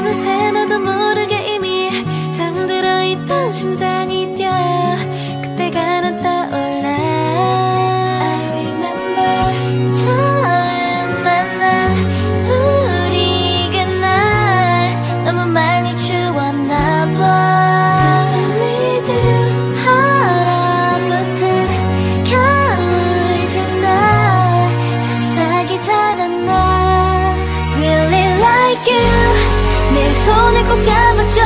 나도 모르게 이미 잠들어 있던 심장이 뛰어 그때가 난 떠올라. I remember 처음 만난 우리가 날. 너무 많이 주웠나 봐. need you 얼어붙은 겨울 지나 새싹이 자랐나 Really like you 꼭 잡아줘.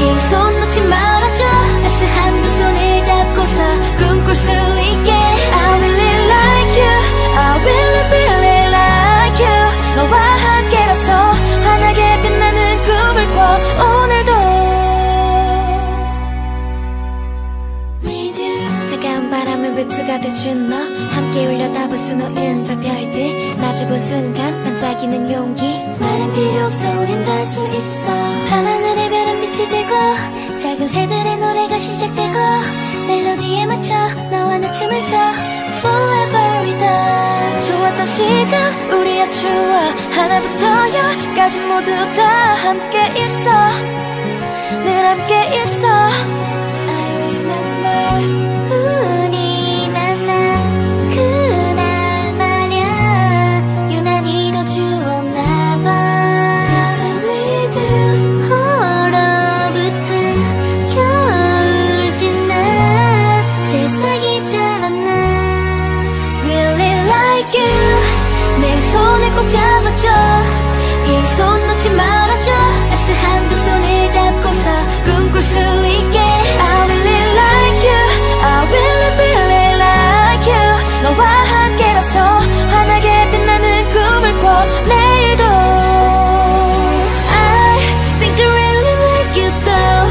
이 손 놓지 말아줘. 따스한 두 손을 잡고서 꿈꿀 수 있게. I really like you. I really really like you. 너와 함께라서 환하게 끝나는 꿈을 꿔. 오늘도 With you 차가운 바람을 외투가 돼준 너? 함께 울려 다볼 수 놓은 저 별들 마주본 순간 반짝이는 용기. 말은 필요 없어 우린 갈수 있어. 밤하늘의 별은 빛이 되고 작은 새들의 노래가 시작되고 멜로디에 맞춰 너와 나 춤을 춰. Forever with us 좋았던 시간 우리의 추억. 하나부터 열까지 모두 다 함께 있어. 늘 함께 있어 you 내 손을 꼭 잡아줘 이 손 놓지 말아줘 애쓰한 두 손을 잡고서 꿈꿀 수 있게 I really like you I really really like you 너와 함께라서 환하게 빛나는 꿈을 꿔 내일도 I think I really like you though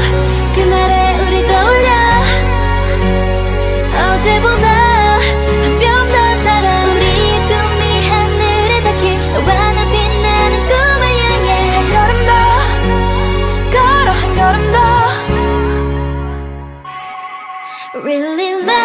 그날의 우리 떠올려 어제보다 really love